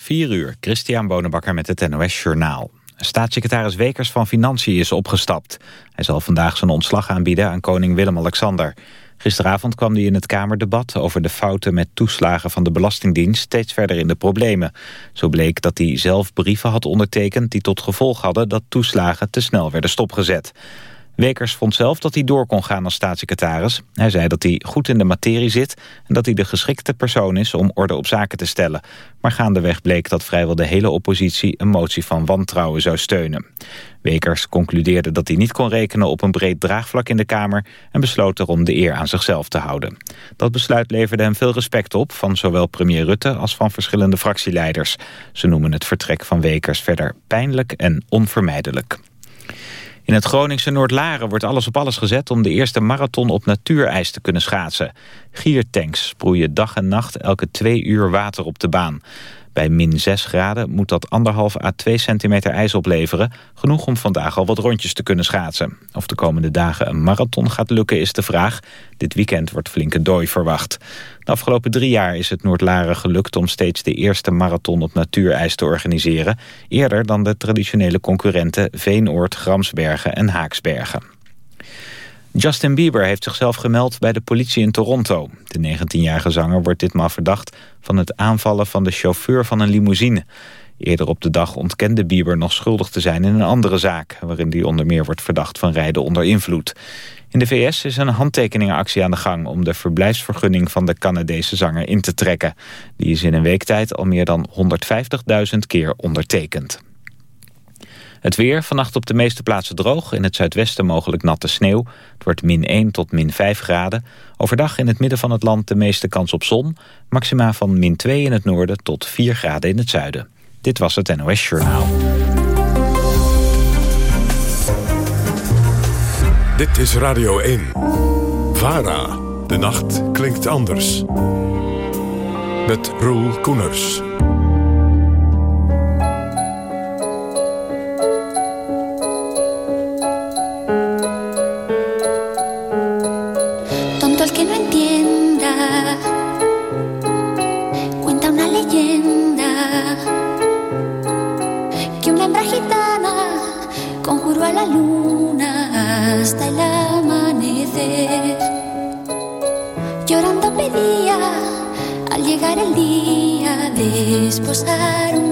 4 uur, Christian Bonenbakker met het NOS Journaal. Staatssecretaris Wekers van Financiën is opgestapt. Hij zal vandaag zijn ontslag aanbieden aan koning Willem-Alexander. Gisteravond kwam hij in het Kamerdebat over de fouten met toeslagen van de Belastingdienst steeds verder in de problemen. Zo bleek dat hij zelf brieven had ondertekend die tot gevolg hadden dat toeslagen te snel werden stopgezet. Wekers vond zelf dat hij door kon gaan als staatssecretaris. Hij zei dat hij goed in de materie zit en dat hij de geschikte persoon is om orde op zaken te stellen. Maar gaandeweg bleek dat vrijwel de hele oppositie een motie van wantrouwen zou steunen. Wekers concludeerde dat hij niet kon rekenen op een breed draagvlak in de Kamer en besloot erom de eer aan zichzelf te houden. Dat besluit leverde hem veel respect op van zowel premier Rutte als van verschillende fractieleiders. Ze noemen het vertrek van Wekers verder pijnlijk en onvermijdelijk. In het Groningse Noordlaren wordt alles op alles gezet om de eerste marathon op natuurijs te kunnen schaatsen. Giertanks sproeien dag en nacht elke twee uur water op de baan. Bij min 6 graden moet dat anderhalf à 2 centimeter ijs opleveren. Genoeg om vandaag al wat rondjes te kunnen schaatsen. Of de komende dagen een marathon gaat lukken is de vraag. Dit weekend wordt flinke dooi verwacht. De afgelopen drie jaar is het Noordlaren gelukt om steeds de eerste marathon op natuurijs te organiseren. Eerder dan de traditionele concurrenten Veenoord, Gramsbergen en Haaksbergen. Justin Bieber heeft zichzelf gemeld bij de politie in Toronto. De 19-jarige zanger wordt ditmaal verdacht van het aanvallen van de chauffeur van een limousine. Eerder op de dag ontkende Bieber nog schuldig te zijn in een andere zaak... waarin hij onder meer wordt verdacht van rijden onder invloed. In de VS is een handtekeningenactie aan de gang... om de verblijfsvergunning van de Canadese zanger in te trekken. Die is in een week tijd al meer dan 150.000 keer ondertekend. Het weer, vannacht op de meeste plaatsen droog. In het zuidwesten mogelijk natte sneeuw. Het wordt min 1 tot min 5 graden. Overdag in het midden van het land de meeste kans op zon. Maxima van min 2 in het noorden tot 4 graden in het zuiden. Dit was het NOS Journaal. Dit is Radio 1. VARA. De nacht klinkt anders. Met Roel Koeners. desposar un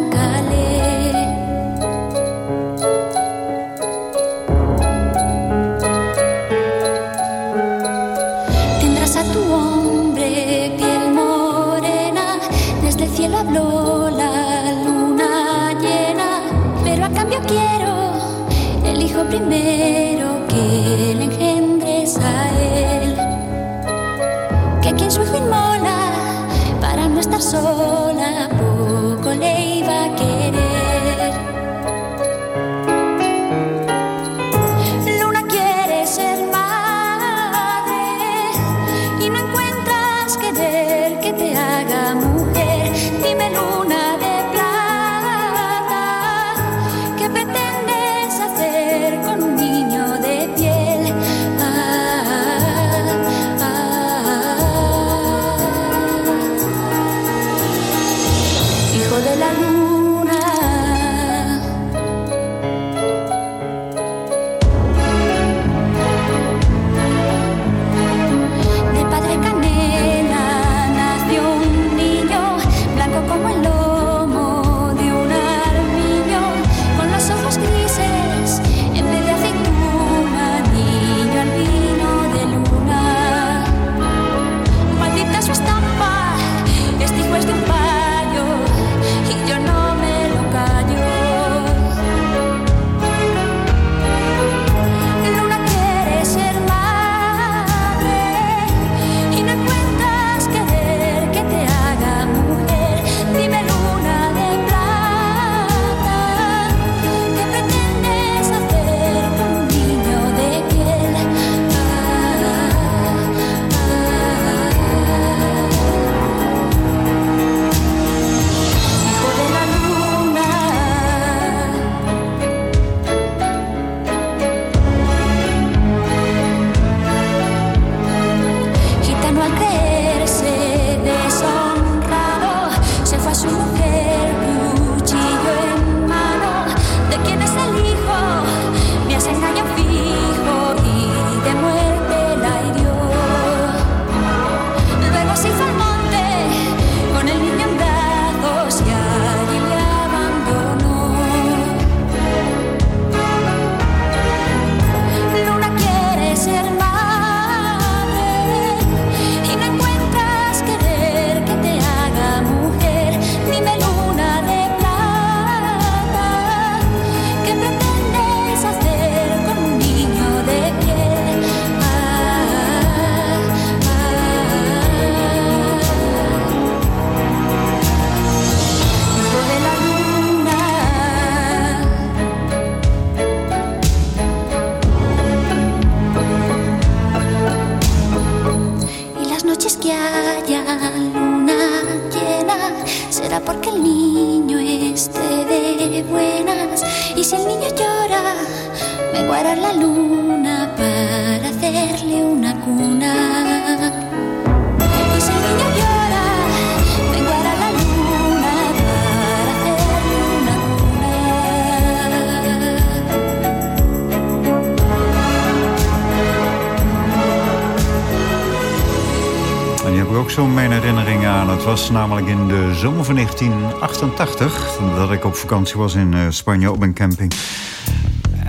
was namelijk in de zomer van 1988... dat ik op vakantie was in eh, Spanje op een camping.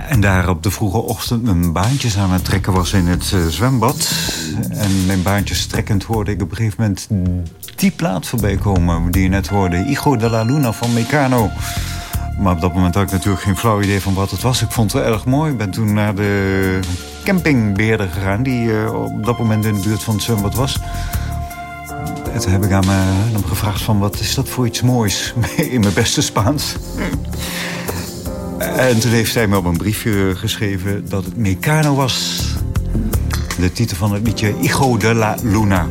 En daar op de vroege ochtend mijn baantjes aan het trekken was in het uh, zwembad. En mijn baantjes trekkend hoorde ik op een gegeven moment die plaat voorbij komen... die je net hoorde, Hijo de la Luna van Meccano. Maar op dat moment had ik natuurlijk geen flauw idee van wat het was. Ik vond het wel erg mooi. Ik ben toen naar de campingbeheerder gegaan... die uh, op dat moment in de buurt van het zwembad was... En toen heb ik aan, hem gevraagd van wat is dat voor iets moois in mijn beste Spaans. en toen heeft hij me op een briefje geschreven dat het Mecano was. De titel van het liedje Hijo de la Luna.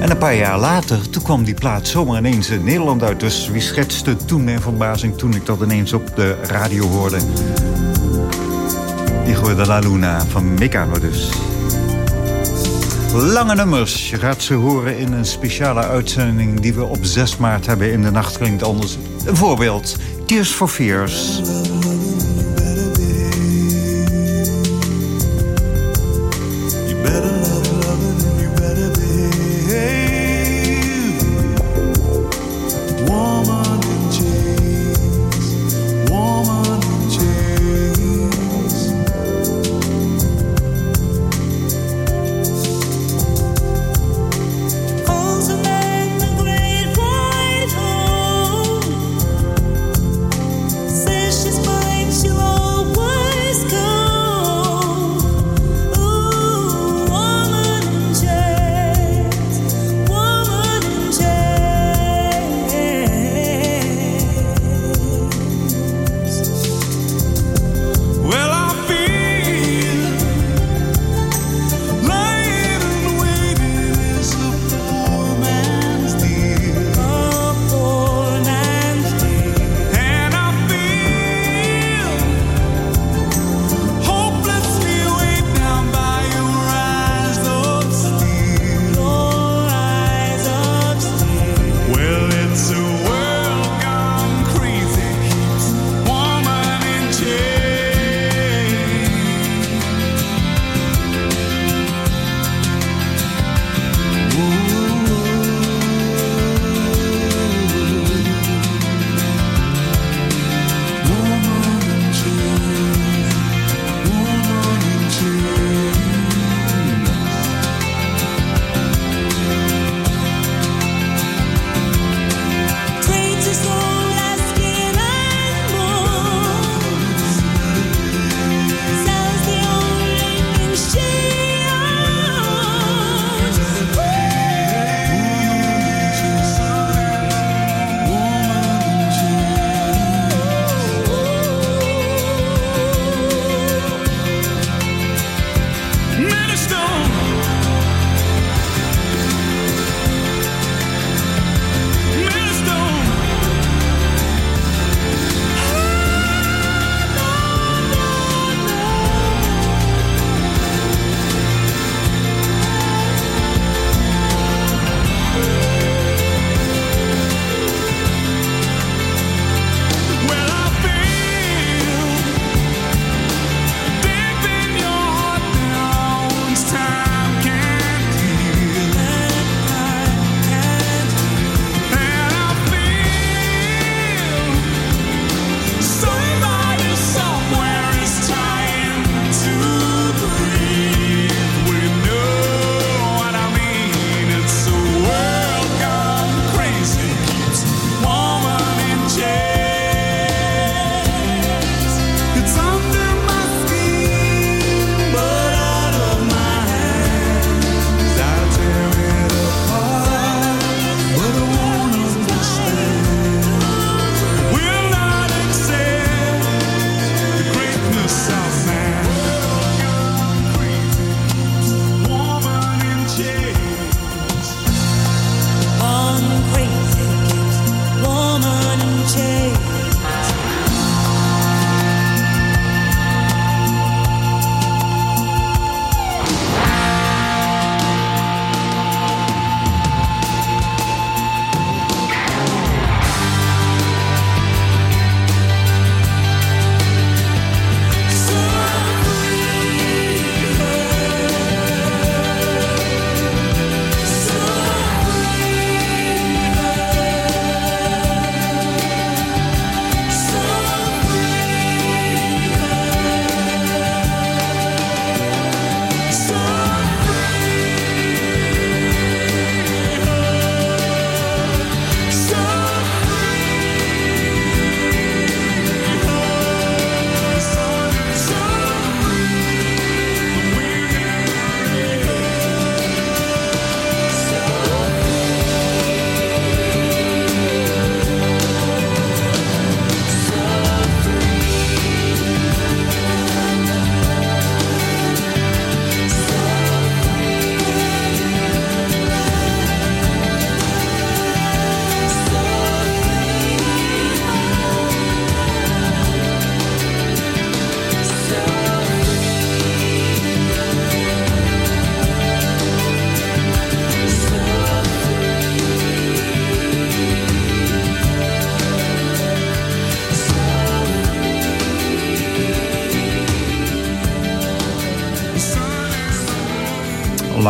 En een paar jaar later, toen kwam die plaat zomaar ineens in Nederland uit. Dus wie schetste toen mijn verbazing toen ik dat ineens op de radio hoorde. Hijo de la Luna van Mecano dus. Lange nummers. Je gaat ze horen in een speciale uitzending... die we op 6 maart hebben in de Nacht Klinkt Anders. Een voorbeeld. Tears for Fears.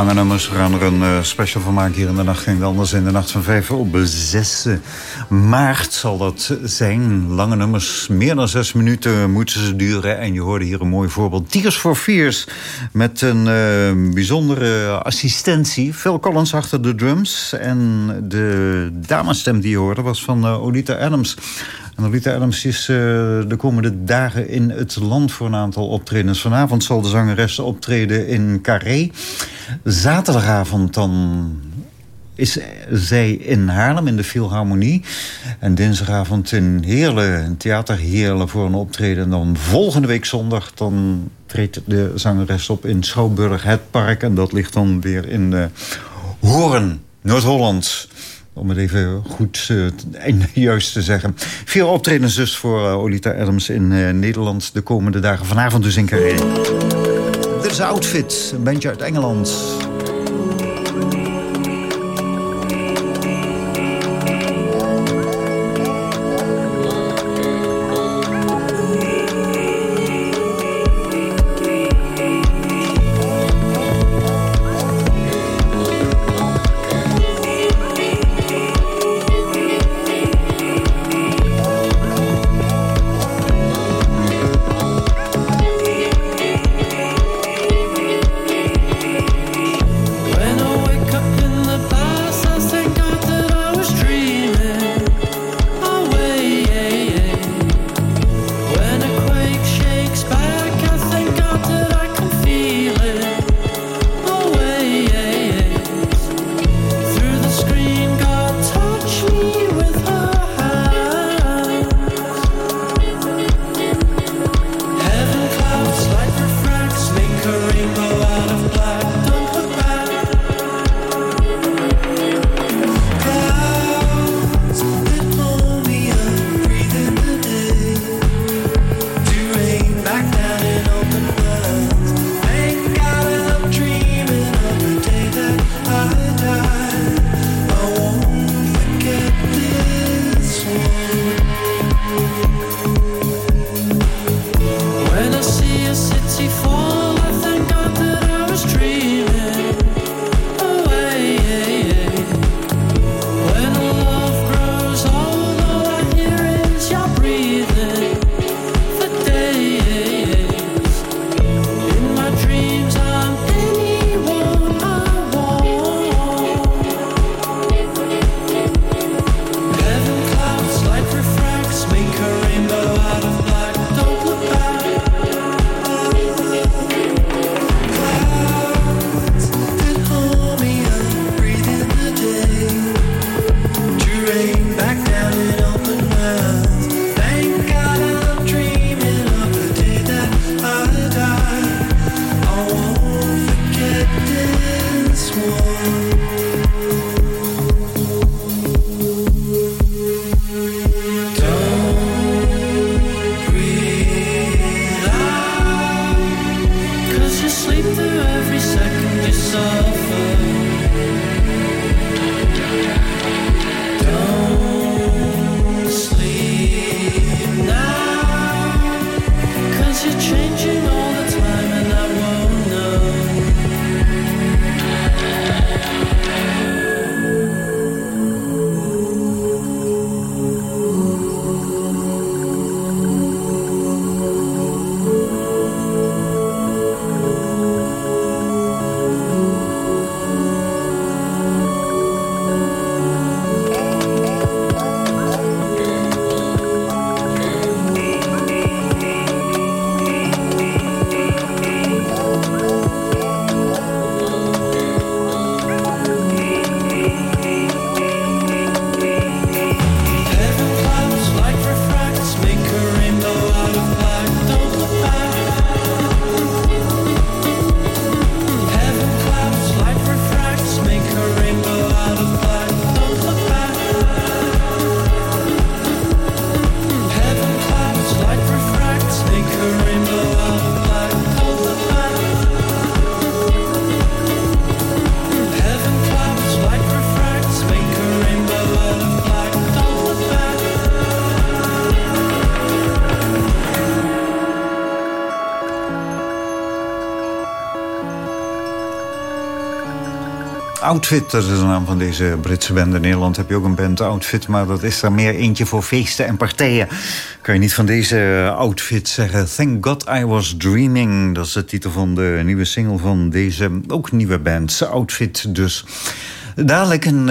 Lange nummers. We gaan er een uh, special van maken hier in de Nacht Ging Anders. In de Nacht van 5 op 6 maart zal dat zijn. Lange nummers, meer dan 6 minuten moeten ze duren. En je hoorde hier een mooi voorbeeld. Tears for Fears met een uh, bijzondere assistentie. Phil Collins achter de drums. En de damesstem die je hoorde was van uh, Olita Adams. Lolita Adams is de komende dagen in het land voor een aantal optredens. Vanavond zal de zangeres optreden in Carré. Zaterdagavond dan is zij in Haarlem in de Philharmonie. En dinsdagavond in Heerlen, in Theater Heerlen voor een optreden. En dan volgende week zondag dan treedt de zangeres op in Schouwburg, het park. En dat ligt dan weer in uh, Hoorn, Noord-Holland. Om het even goed uh, en juist te zeggen. Veel optredens dus voor uh, Olita Adams in Nederland de komende dagen. Vanavond dus in Carré. Dit is Outfit, een bandje uit Engeland. Outfit, dat is de naam van deze Britse band. In Nederland heb je ook een band Outfit, maar dat is er meer eentje voor feesten en partijen. Kan je niet van deze Outfit zeggen. Thank God I Was Dreaming, dat is de titel van de nieuwe single van deze ook nieuwe band. Outfit dus. Dadelijk in uh,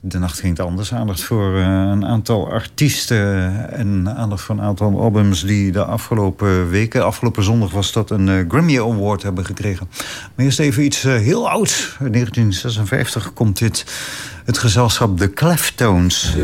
de nacht ging het anders. Aandacht voor uh, een aantal artiesten en aandacht voor een aantal albums... die de afgelopen weken, afgelopen zondag was dat... een uh, Grammy Award hebben gekregen. Maar eerst even iets heel ouds. In 1956 komt dit het gezelschap The Cleftones.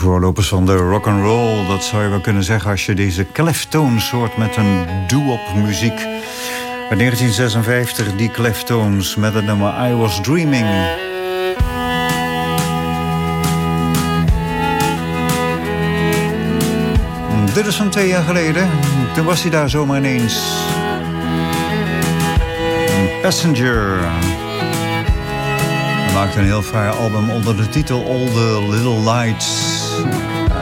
Van de rock and roll. Dat zou je wel kunnen zeggen als je deze Cleftones hoort met een doo-wop muziek. Uit 1956 die Cleftones met het nummer I Was Dreaming. Dit is van twee jaar geleden. Toen was hij daar zomaar ineens. Passenger. Maakte een heel fraai album onder de titel All the Little Lights.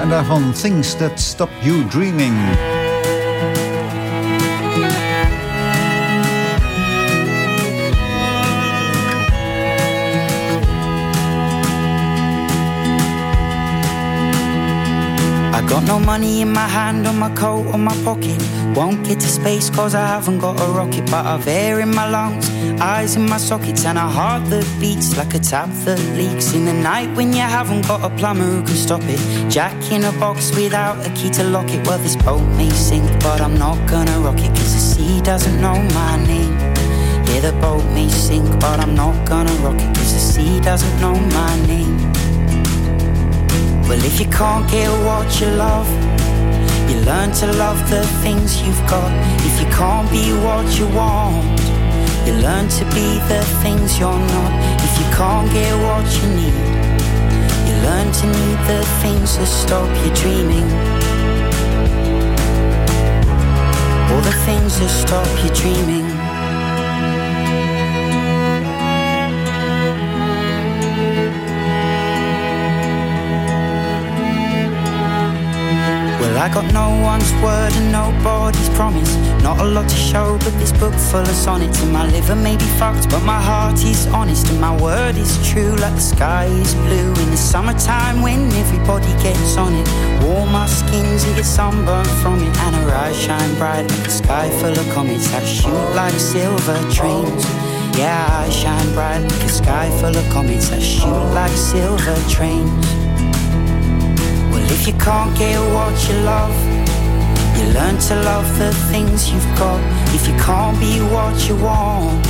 En daarvan Things That Stop You Dreaming. Got no money in my hand, on my coat, or my pocket. Won't get to space cause I haven't got a rocket. But I've air in my lungs, eyes in my sockets, and a heart that beats like a tap that leaks. In the night when you haven't got a plumber who can stop it. Jack in a box without a key to lock it. Well, this boat may sink, but I'm not gonna rock it cause the sea doesn't know my name. Yeah, the boat may sink, but I'm not gonna rock it cause the sea doesn't know my name. Well, if you can't get what you love, you learn to love the things you've got. If you can't be what you want, you learn to be the things you're not. If you can't get what you need, you learn to need the things that stop you dreaming. All the things that stop you dreaming. I got no one's word and nobody's promise. Not a lot to show, but this book full of sonnets. And my liver may be fucked, but my heart is honest. And my word is true, like the sky is blue in the summertime when everybody gets on it. Warm our skins and get sunburned from it. And our eyes shine bright like a sky full of comets that shoot like silver trains. Yeah, I shine bright like a sky full of comets that shoot like silver trains. If you can't get what you love, you learn to love the things you've got. If you can't be what you want,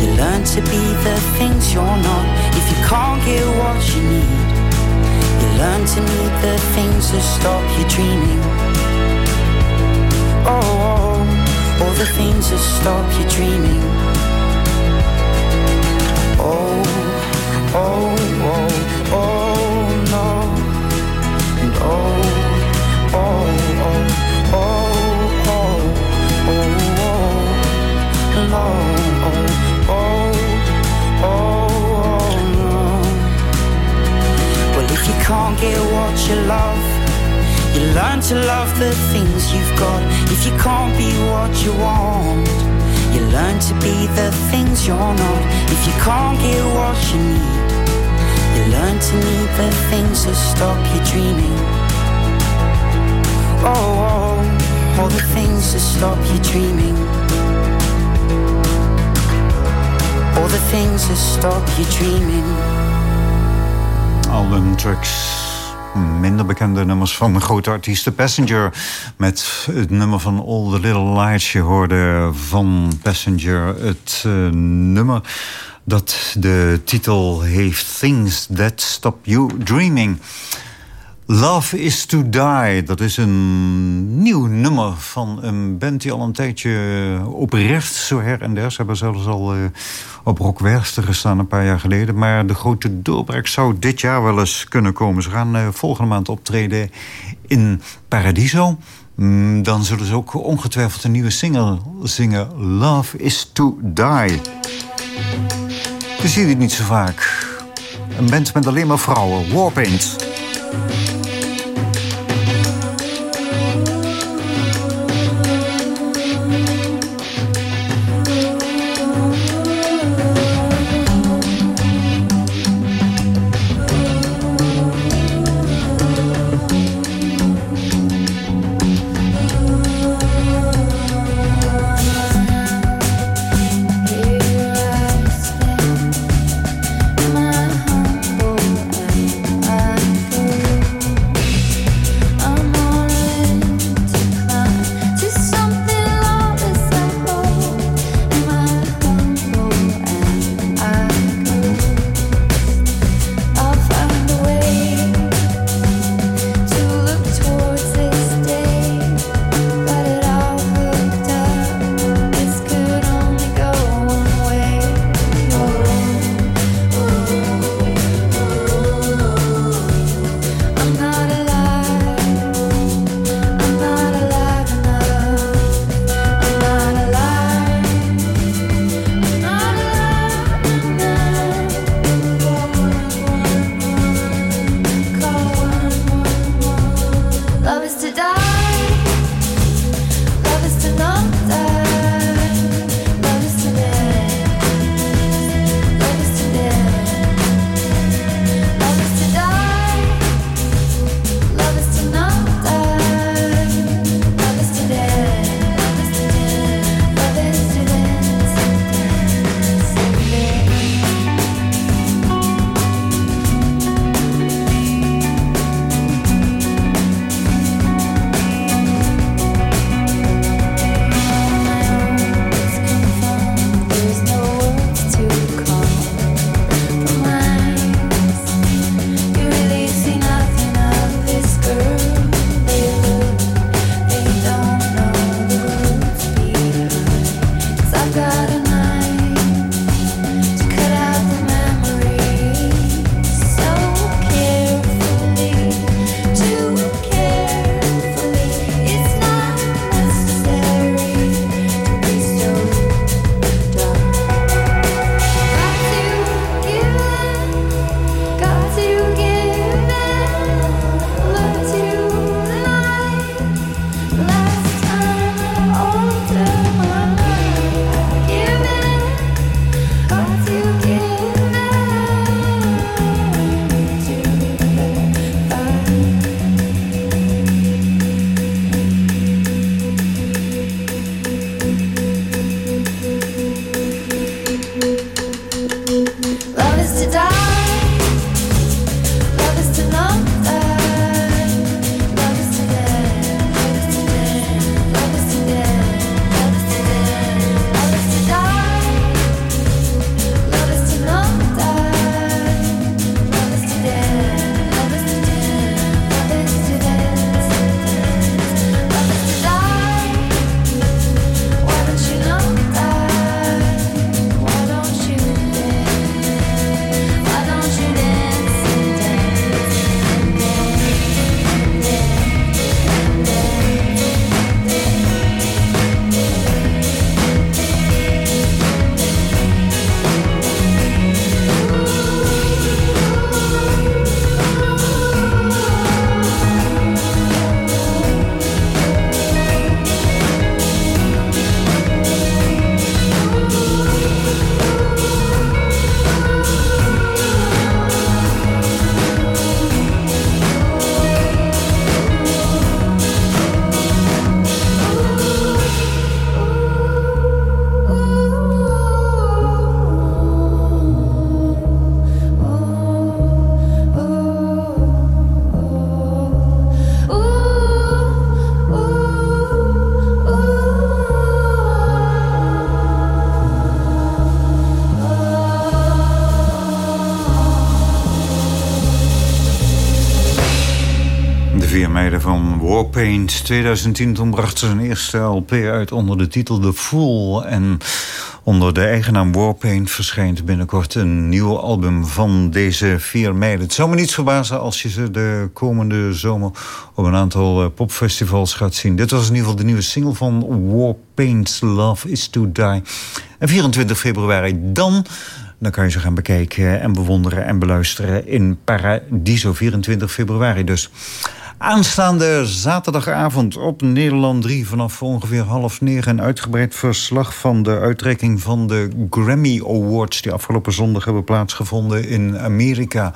you learn to be the things you're not. If you can't get what you need, you learn to need the things that stop you dreaming. Oh, all the things that stop you dreaming. Oh, oh, can't get what you love, you learn to love the things you've got. If you can't be what you want, you learn to be the things you're not. If you can't get what you need, you learn to need the things that stop you dreaming. Oh, oh all the things that stop you dreaming. All the things that stop you dreaming. Album tracks. Minder bekende nummers van de grote artiesten Passenger. Met het nummer van All the Little Lights. Je hoorde van Passenger het uh, nummer dat de titel heeft Things That Stop You Dreaming. Love is to Die, dat is een nieuw nummer van een band die al een tijdje oprecht zo her en der. Ze hebben zelfs al uh, op Rock Werster gestaan een paar jaar geleden. Maar de grote doorbraak zou dit jaar wel eens kunnen komen. Ze gaan uh, volgende maand optreden in Paradiso. Mm, dan zullen ze ook ongetwijfeld een nieuwe single zingen. Love is to Die. Je ziet het niet zo vaak. Een band met alleen maar vrouwen. Warpaint. Van Warpaint. 2010 toen bracht ze zijn eerste LP uit onder de titel The Fool. En onder de eigen naam Warpaint verschijnt binnenkort een nieuw album van deze vier meiden. Het zou me niets verbazen als je ze de komende zomer op een aantal eh, popfestivals gaat zien. Dit was in ieder geval de nieuwe single van Warpaint, Love is to Die. En 24 februari dan dan kan je ze gaan bekijken en bewonderen en beluisteren in Paradiso, 24 februari dus. Aanstaande zaterdagavond op Nederland 3 vanaf ongeveer half negen... een uitgebreid verslag van de uitreiking van de Grammy Awards... die afgelopen zondag hebben plaatsgevonden in Amerika.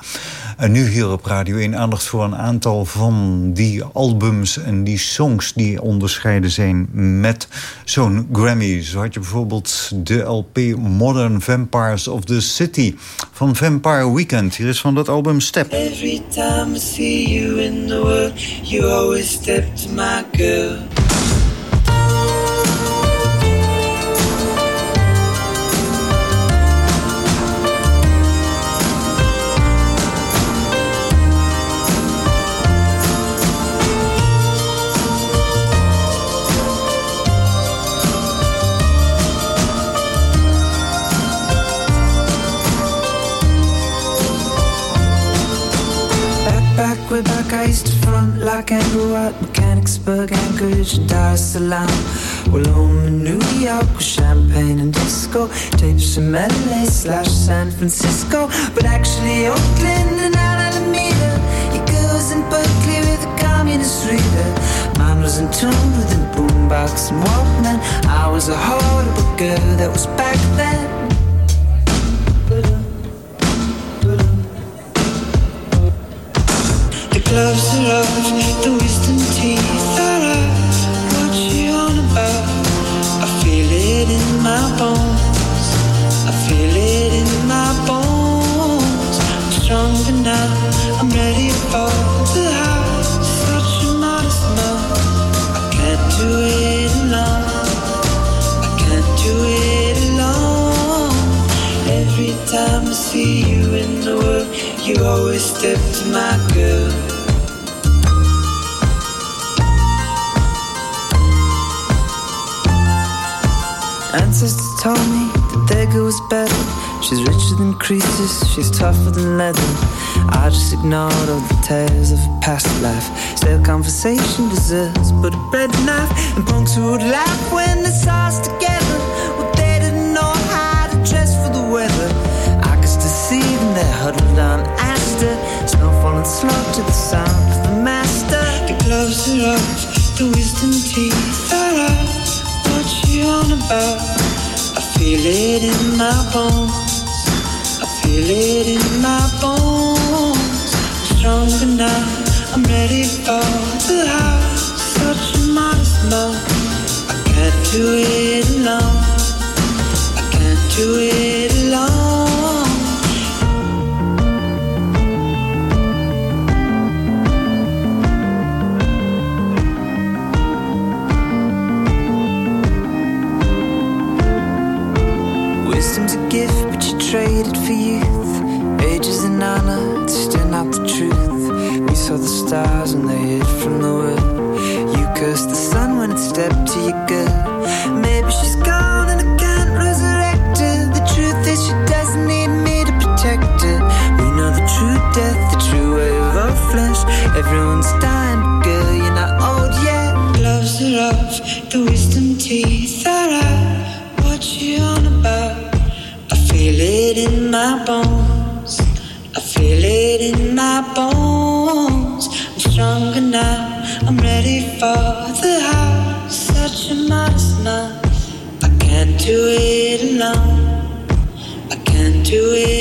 En nu hier op Radio 1 aandacht voor een aantal van die albums... en die songs die onderscheiden zijn met zo'n Grammy. Zo had je bijvoorbeeld de LP Modern Vampires of the City... van Vampire Weekend. Hier is van dat album Step. Every time see you in the world You always step to my girl. Andrew at Mechanicsburg, Anchorage, Dar es Salaam. Well, home in New York with champagne and disco. Tapes from LA slash San Francisco. But actually, Oakland and Alameda. Your girls in Berkeley with a communist reader. Mine was in tune with a boombox and Walkman. I was a horrible girl that was back then. You all about. I feel it in my bones, I feel it in my bones. I'm strong enough, I'm ready for the heart. I can't do it alone, I can't do it alone. Every time I see you in the world, you always step to my girl. Told me that their girl was better. She's richer than Croesus, she's tougher than leather. I just ignored all the tales of past life. Still, conversation deserves but a bread knife. And punks who would laugh when they saw us together. Well, they didn't know how to dress for the weather. I could still see them there huddled on Aster. Snow falling slow to the sound of the master. The gloves are off, the wisdom teeth are out you on about? I feel it in my bones. I feel it in my bones. I'm stronger now. I'm ready for the house. Such a modest mouth. I can't do it alone. I can't do it alone. Traded for youth, ages and honor, it's still not the truth. We saw the stars when they for the house. Such a modest man. I can't do it alone. I can't do it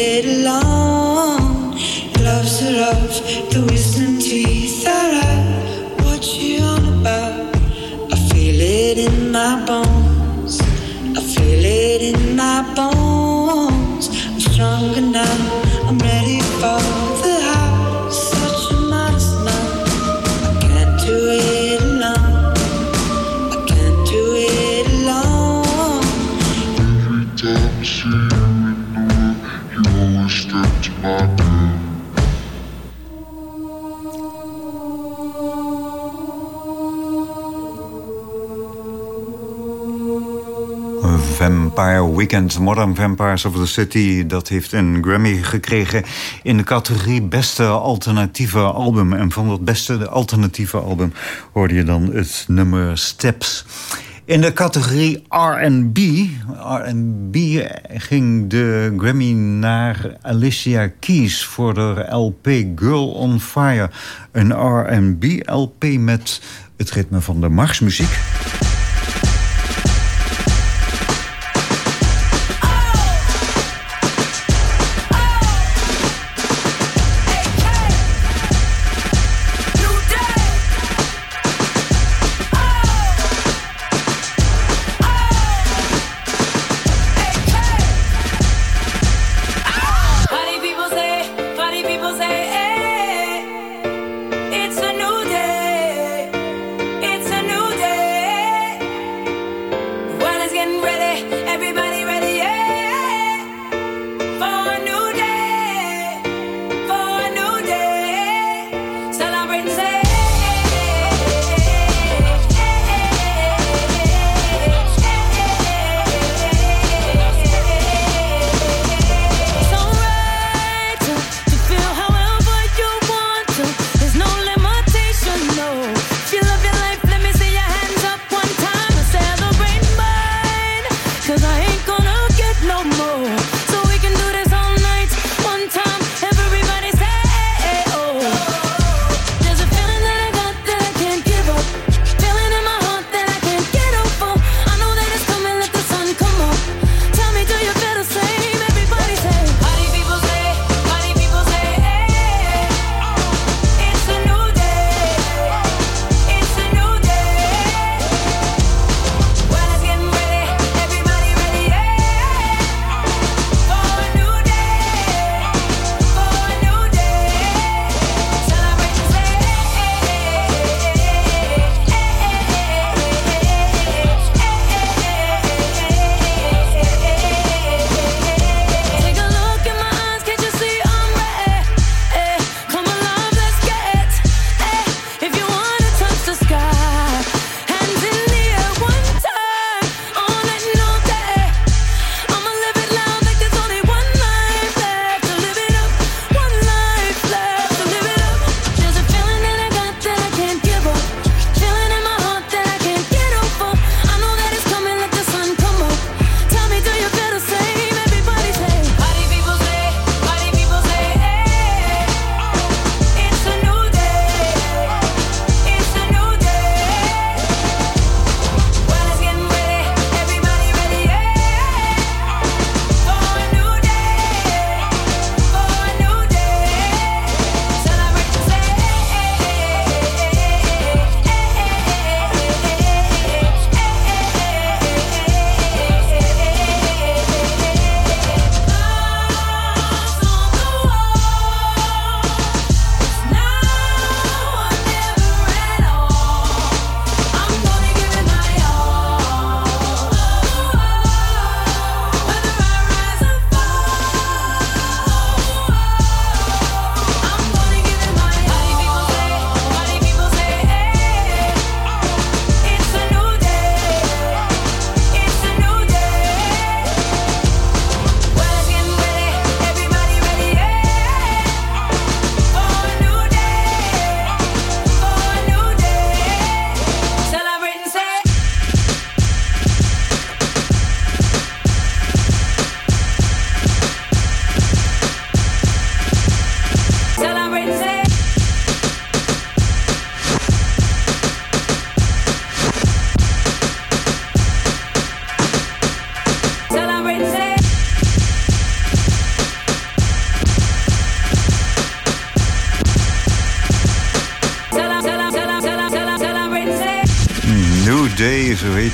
Weekend. Modern Vampires of the City. Dat heeft een Grammy gekregen in de categorie beste alternatieve album. En van dat beste alternatieve album hoorde je dan het nummer Steps. In de categorie R&B, R&B ging de Grammy naar Alicia Keys voor de LP Girl on Fire. Een R&B LP met het ritme van de marsmuziek.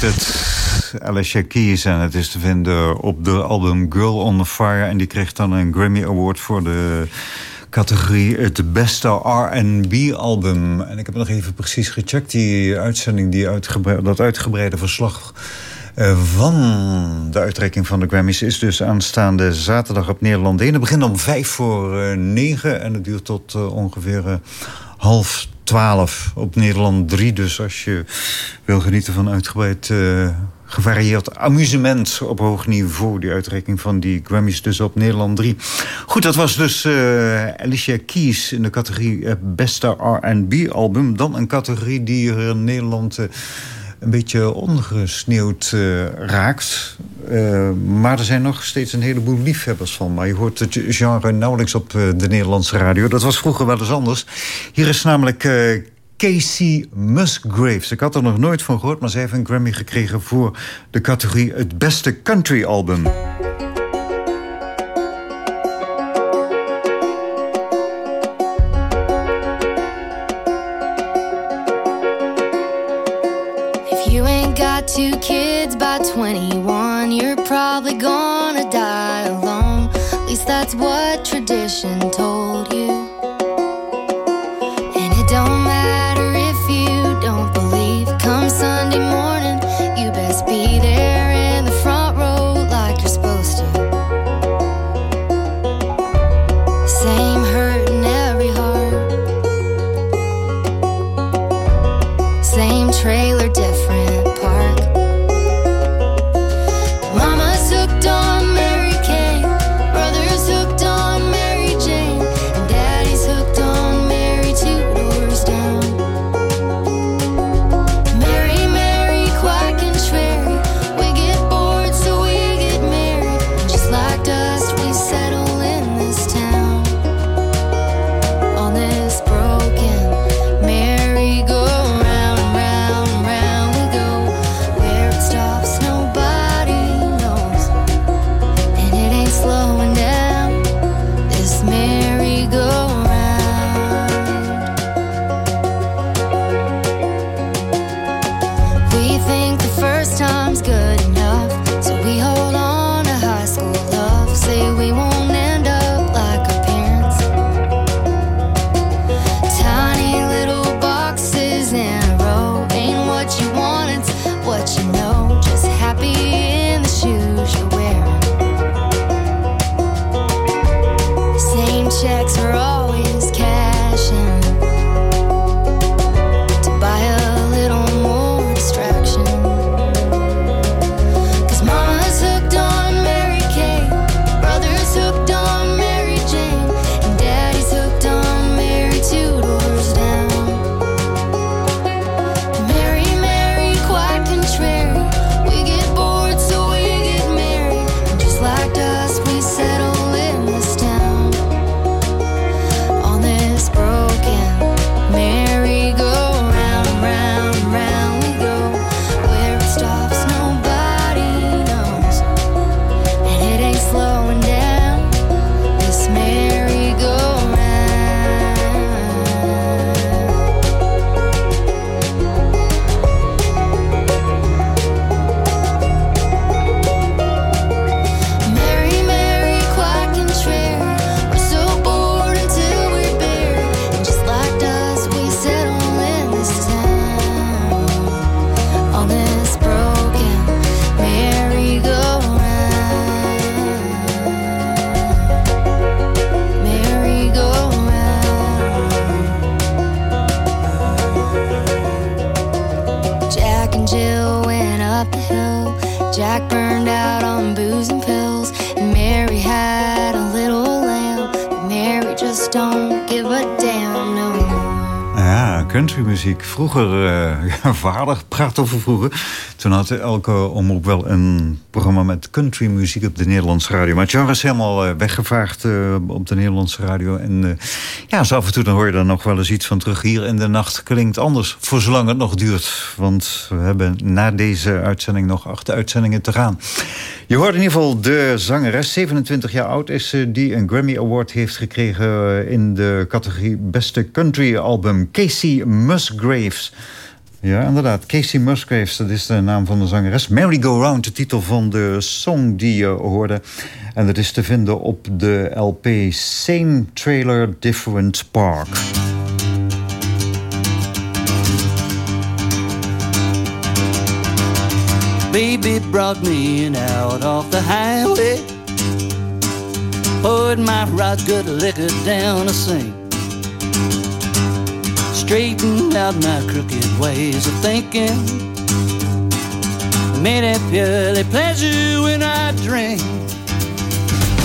Heet het. Alicia en het is te vinden op de album Girl on the Fire. En die kreeg dan een Grammy Award voor de categorie het beste R&B album. En ik heb nog even precies gecheckt, die uitzending, die dat uitgebreide verslag eh, van de uitreiking van de Grammys is dus aanstaande zaterdag op Nederland 1. Het begint om vijf voor 9 en het duurt tot uh, ongeveer half 12 op Nederland 3. Dus als je wil genieten van uitgebreid uh, gevarieerd amusement op hoog niveau. Die uitreiking van die Grammys dus op Nederland 3. Goed, dat was dus uh, Alicia Keys in de categorie uh, Beste R&B album. Dan een categorie die in Nederland... Een beetje ongesneeuwd raakt. Uh, maar er zijn nog steeds een heleboel liefhebbers van. Maar je hoort het genre nauwelijks op uh, de Nederlandse radio. Dat was vroeger wel eens anders. Hier is namelijk Casey Musgraves. Ik had er nog nooit van gehoord, maar zij heeft een Grammy gekregen... voor de categorie het beste country album. Jack burned out on booze and pills, and Mary had a little lamb. Mary just don't give a damn no more. Ja, countrymuziek. Vroeger, uh, ja, vader praat over vroeger. Toen had elke omroep wel een programma met countrymuziek op de Nederlandse radio. Maar het genre is helemaal uh, weggevaagd uh, op de Nederlandse radio. En ja, zo af en toe dan hoor je er nog wel eens iets van terug. Hier in de nacht klinkt anders, voor zolang het nog duurt. Want we hebben na deze uitzending nog acht uitzendingen te gaan. Je hoort in ieder geval de zangeres, 27 jaar oud is ze... die een Grammy Award heeft gekregen in de categorie Beste Country Album. Casey Musgraves. Ja, inderdaad. Casey Musgraves, dat is de naam van de zangeres. Merry Go Round, de titel van de song die je hoorde. En dat is te vinden op de LP Same Trailer, Different Park. Baby brought me out off the highway. Poured my right good liquor down a sink. Straightened out my crooked ways of thinking. made it purely pleasure when I drink.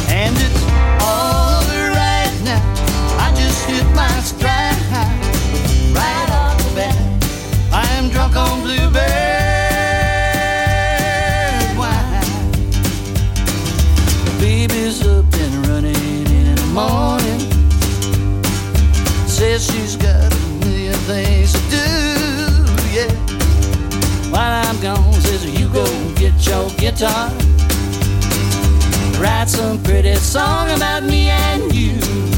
And it's all right now. I just hit my stride right off the bat. I am drunk on blueberry wine. Baby's up and running in the morning. Says she's go get your guitar. Write some pretty song about me and you.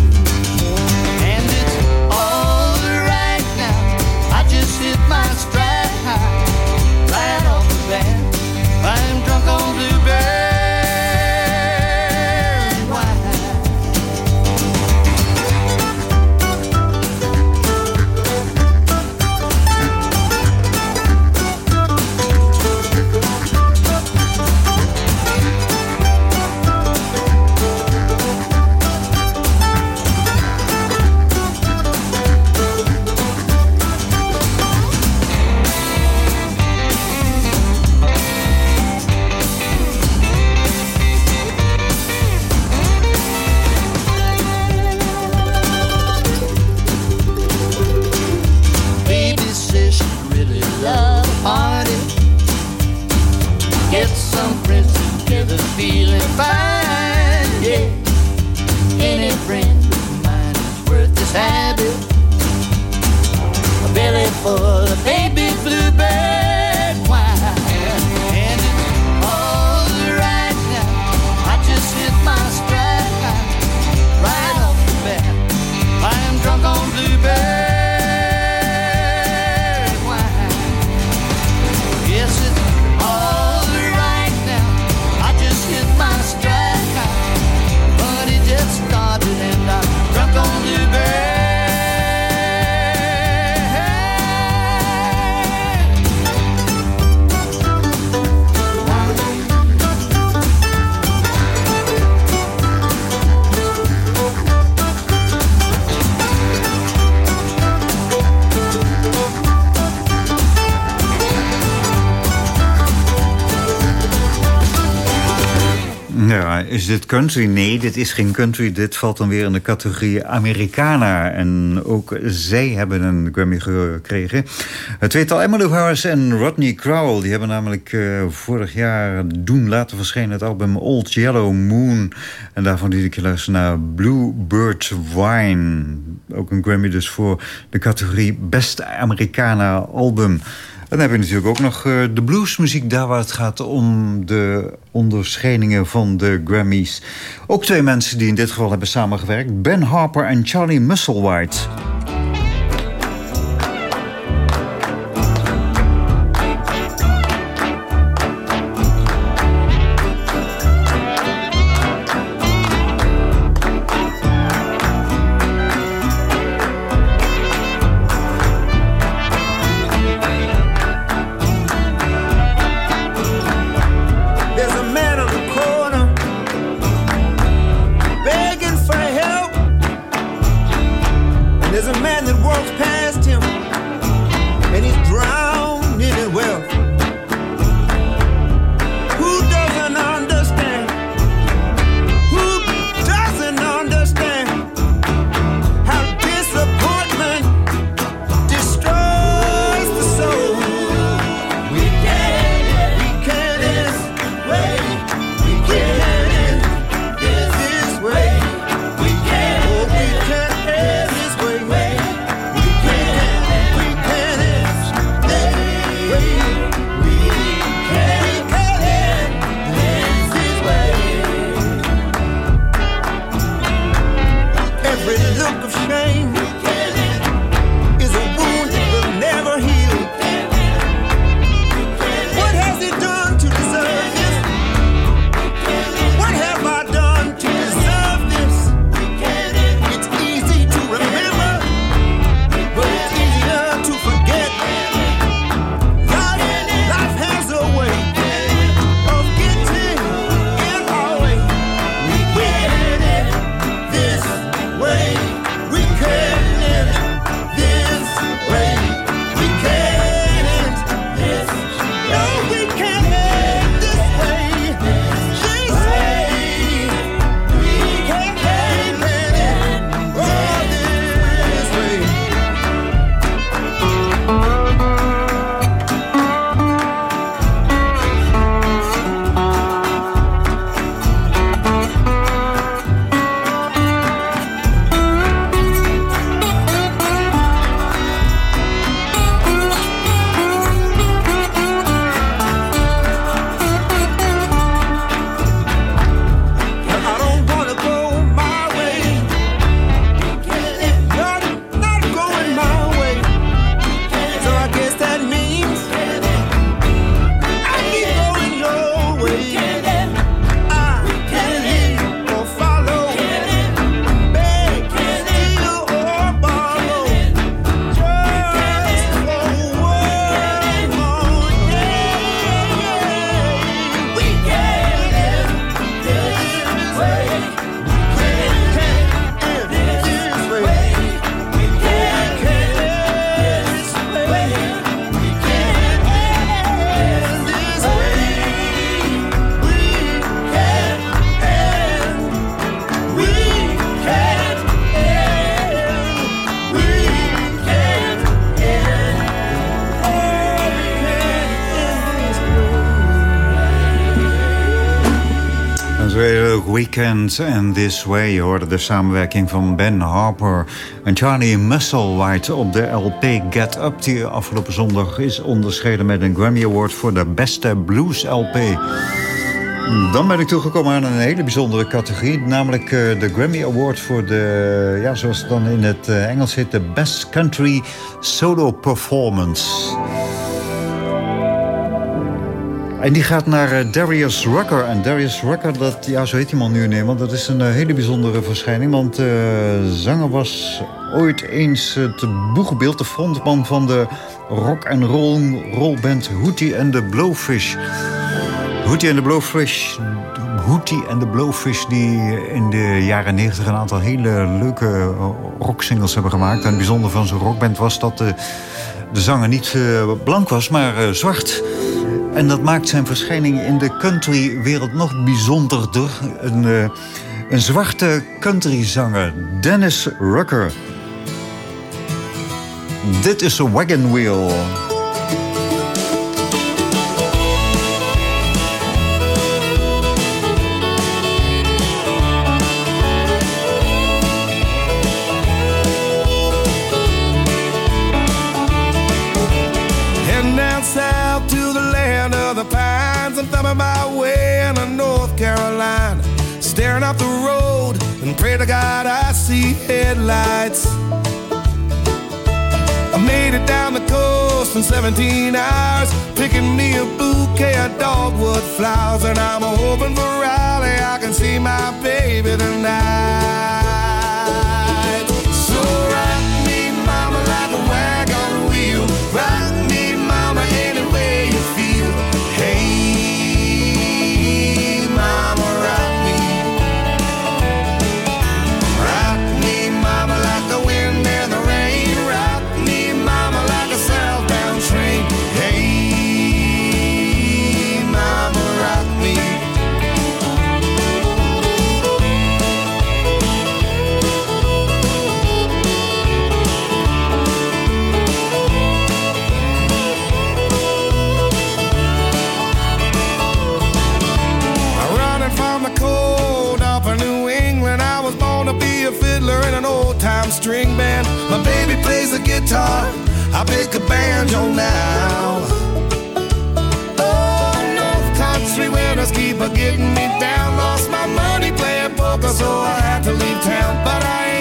Ja, is dit country? Nee, dit is geen country. Dit valt dan weer in de categorie Americana. En ook zij hebben een Grammy gekregen. Het tweetal Emily Harris en Rodney Crowell... die hebben namelijk eh, vorig jaar doen laten verschijnen... het album Old Yellow Moon. En daarvan liet ik luisteren naar Bluebird Wine. Ook een Grammy dus voor de categorie Best Americana Album... Dan heb je natuurlijk ook nog eh, de bluesmuziek... daar waar het gaat om de onderscheidingen van de Grammys. Ook twee mensen die in dit geval hebben samengewerkt. Ben Harper en Charlie Musselwhite. Weekend and This Way. Je hoorde de samenwerking van Ben Harper en Charlie Musselwhite op de LP Get Up... die afgelopen zondag is onderscheiden met een Grammy Award... voor de beste blues LP. Dan ben ik toegekomen aan een hele bijzondere categorie... namelijk eh, de Grammy Award voor de, ja, zoals het dan in het eh, Engels heet... de Best Country Solo Performance... En die gaat naar eh, Darius Rucker. En Darius Rucker, dat, ja, zo heet die man nu in want dat is een eh, hele bijzondere verschijning. Want uh, zanger was ooit eens het boegbeeld, de frontman van de rock and roll rollband Hootie and the Blowfish. Hootie and the Blowfish, Hootie and the Blowfish... die in de jaren 90 een aantal hele leuke rocksingles hebben gemaakt. En het bijzondere van zo'n rockband was dat de, zanger niet blank was, maar zwart... En dat maakt zijn verschijning in de countrywereld nog bijzonderder. Een, uh, een zwarte countryzanger, Dennis Rucker. Dit is een wagon wheel. Staring up the road and pray to God I see headlights. I made it down the coast in 17 hours, picking me a bouquet of dogwood flowers. And I'm hoping for Raleigh, I can see my baby tonight. Guitar. I pick a banjo now. Oh, North Country winters keep a getting me down. Lost my money playing poker, so I had to leave town. But I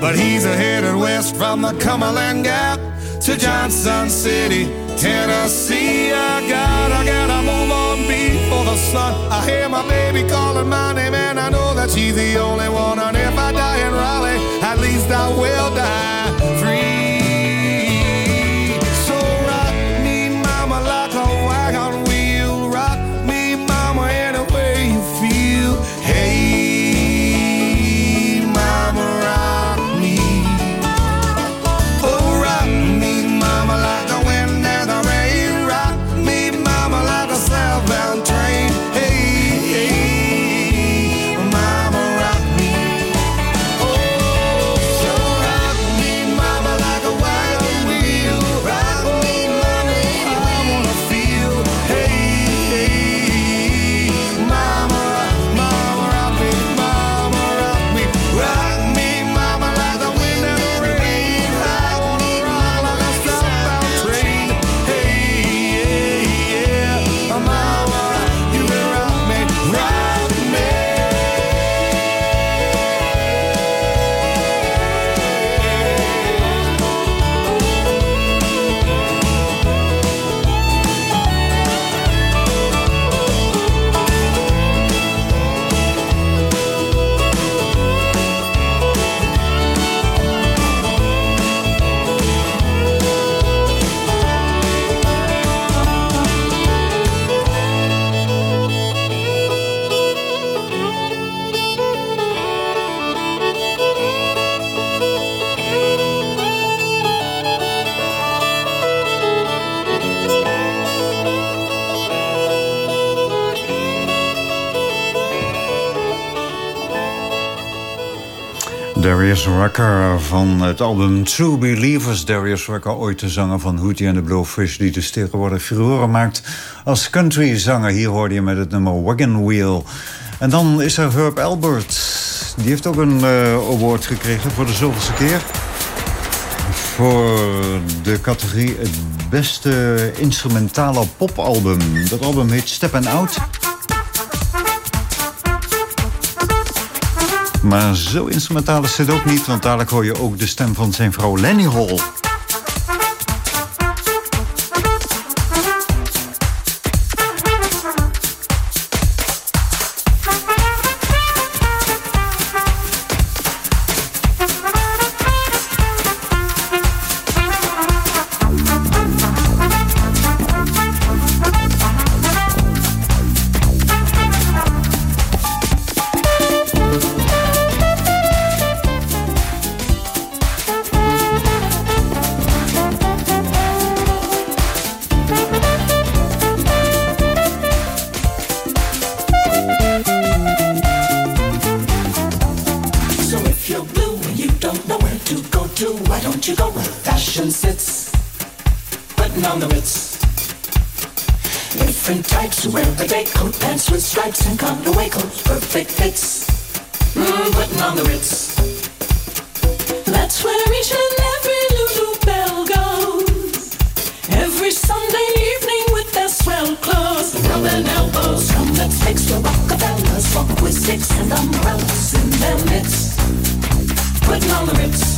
But he's headed west from the Cumberland Gap to Johnson City, Tennessee. I gotta get a move on before the sun. I hear my baby calling my name, and I know that she's the only one. And if I die in Raleigh, at least I will die Rucker van het album True Believers. Darius Rucker, ooit de zanger van Hootie and the Blowfish... die dus tegenwoordig furoren maakt als countryzanger. Hier hoorde je met het nummer Wagon Wheel. En dan is er Herb Albert. Die heeft ook een uh, award gekregen voor de zoveelste keer. Voor de categorie het beste instrumentale popalbum. Dat album heet Step and Out... Maar zo instrumentaal is het ook niet, want dadelijk hoor je ook de stem van zijn vrouw Lenny Hall. to go to? Why don't you go where fashion sits? Putting on the Ritz. Different types who wear the day coat, pants with stripes and cutaway clothes, perfect fits. Mmm, putting on the Ritz. That's where each and every Lulu bell goes. Every Sunday evening with their swell clothes, rubbing elbows from the takes to Rockefellers, walk with sticks and umbrellas in their midst. Putting on the Ritz.